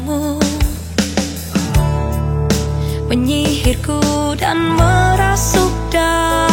kamu. Menyihirku dan merasuk dalam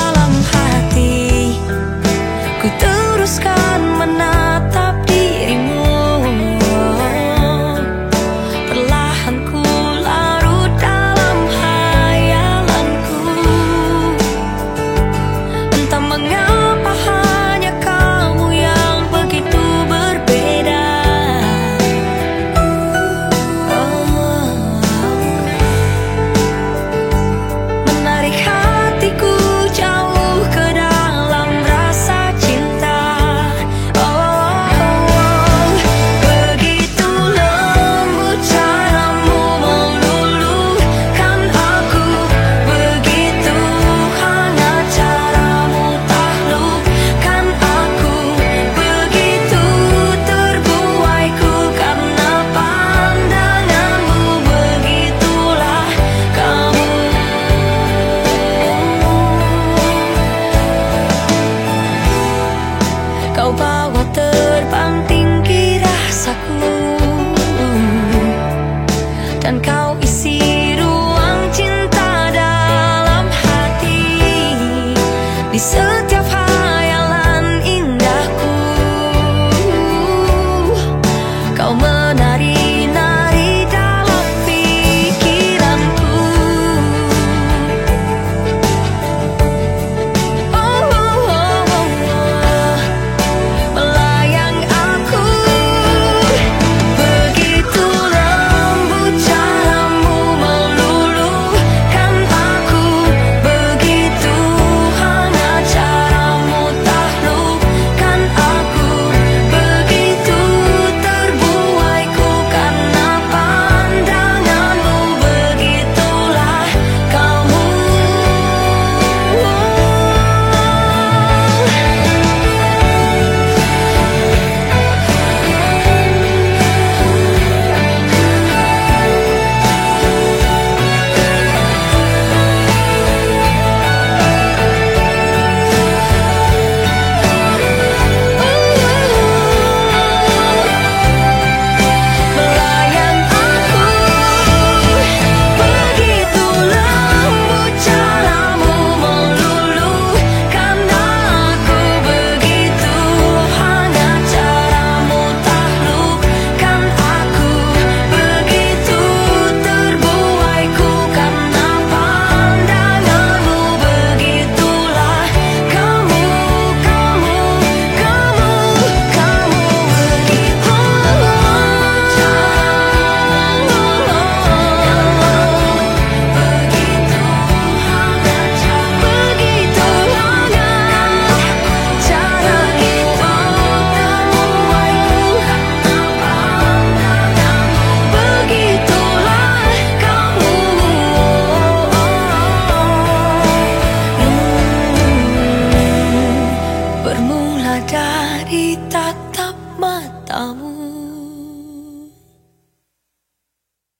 bermula dari tatap matamu.